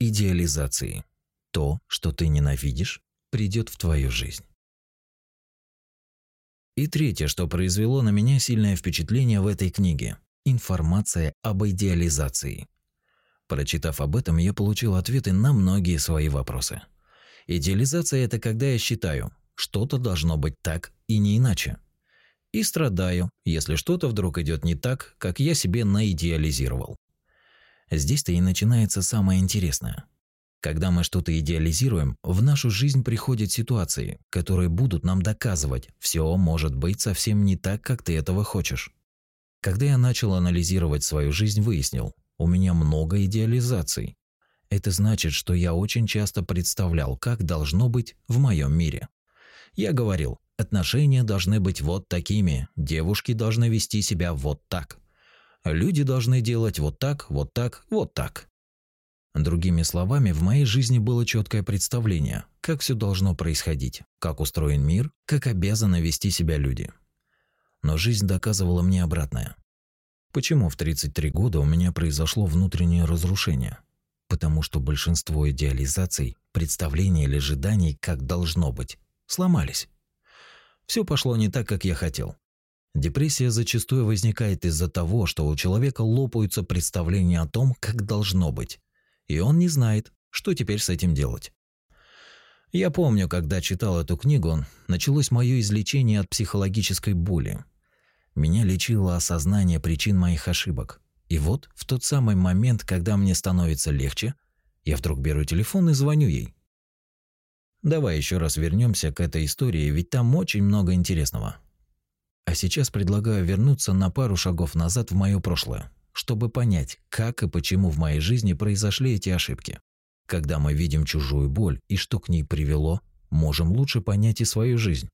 идеализации. То, что ты ненавидишь, придет в твою жизнь. И третье, что произвело на меня сильное впечатление в этой книге – информация об идеализации. Прочитав об этом, я получил ответы на многие свои вопросы. Идеализация – это когда я считаю, что-то должно быть так и не иначе. И страдаю, если что-то вдруг идет не так, как я себе наидеализировал. Здесь-то и начинается самое интересное. Когда мы что-то идеализируем, в нашу жизнь приходят ситуации, которые будут нам доказывать, все может быть совсем не так, как ты этого хочешь. Когда я начал анализировать свою жизнь, выяснил, у меня много идеализаций. Это значит, что я очень часто представлял, как должно быть в моем мире. Я говорил, отношения должны быть вот такими, девушки должны вести себя вот так. Люди должны делать вот так, вот так, вот так. Другими словами, в моей жизни было четкое представление, как все должно происходить, как устроен мир, как обязаны вести себя люди. Но жизнь доказывала мне обратное. Почему в 33 года у меня произошло внутреннее разрушение? Потому что большинство идеализаций, представлений или ожиданий, как должно быть, сломались. Все пошло не так, как я хотел. Депрессия зачастую возникает из-за того, что у человека лопаются представления о том, как должно быть, и он не знает, что теперь с этим делать. Я помню, когда читал эту книгу, началось мое излечение от психологической боли. Меня лечило осознание причин моих ошибок. И вот, в тот самый момент, когда мне становится легче, я вдруг беру телефон и звоню ей. Давай еще раз вернемся к этой истории, ведь там очень много интересного. А сейчас предлагаю вернуться на пару шагов назад в мое прошлое, чтобы понять, как и почему в моей жизни произошли эти ошибки. Когда мы видим чужую боль и что к ней привело, можем лучше понять и свою жизнь.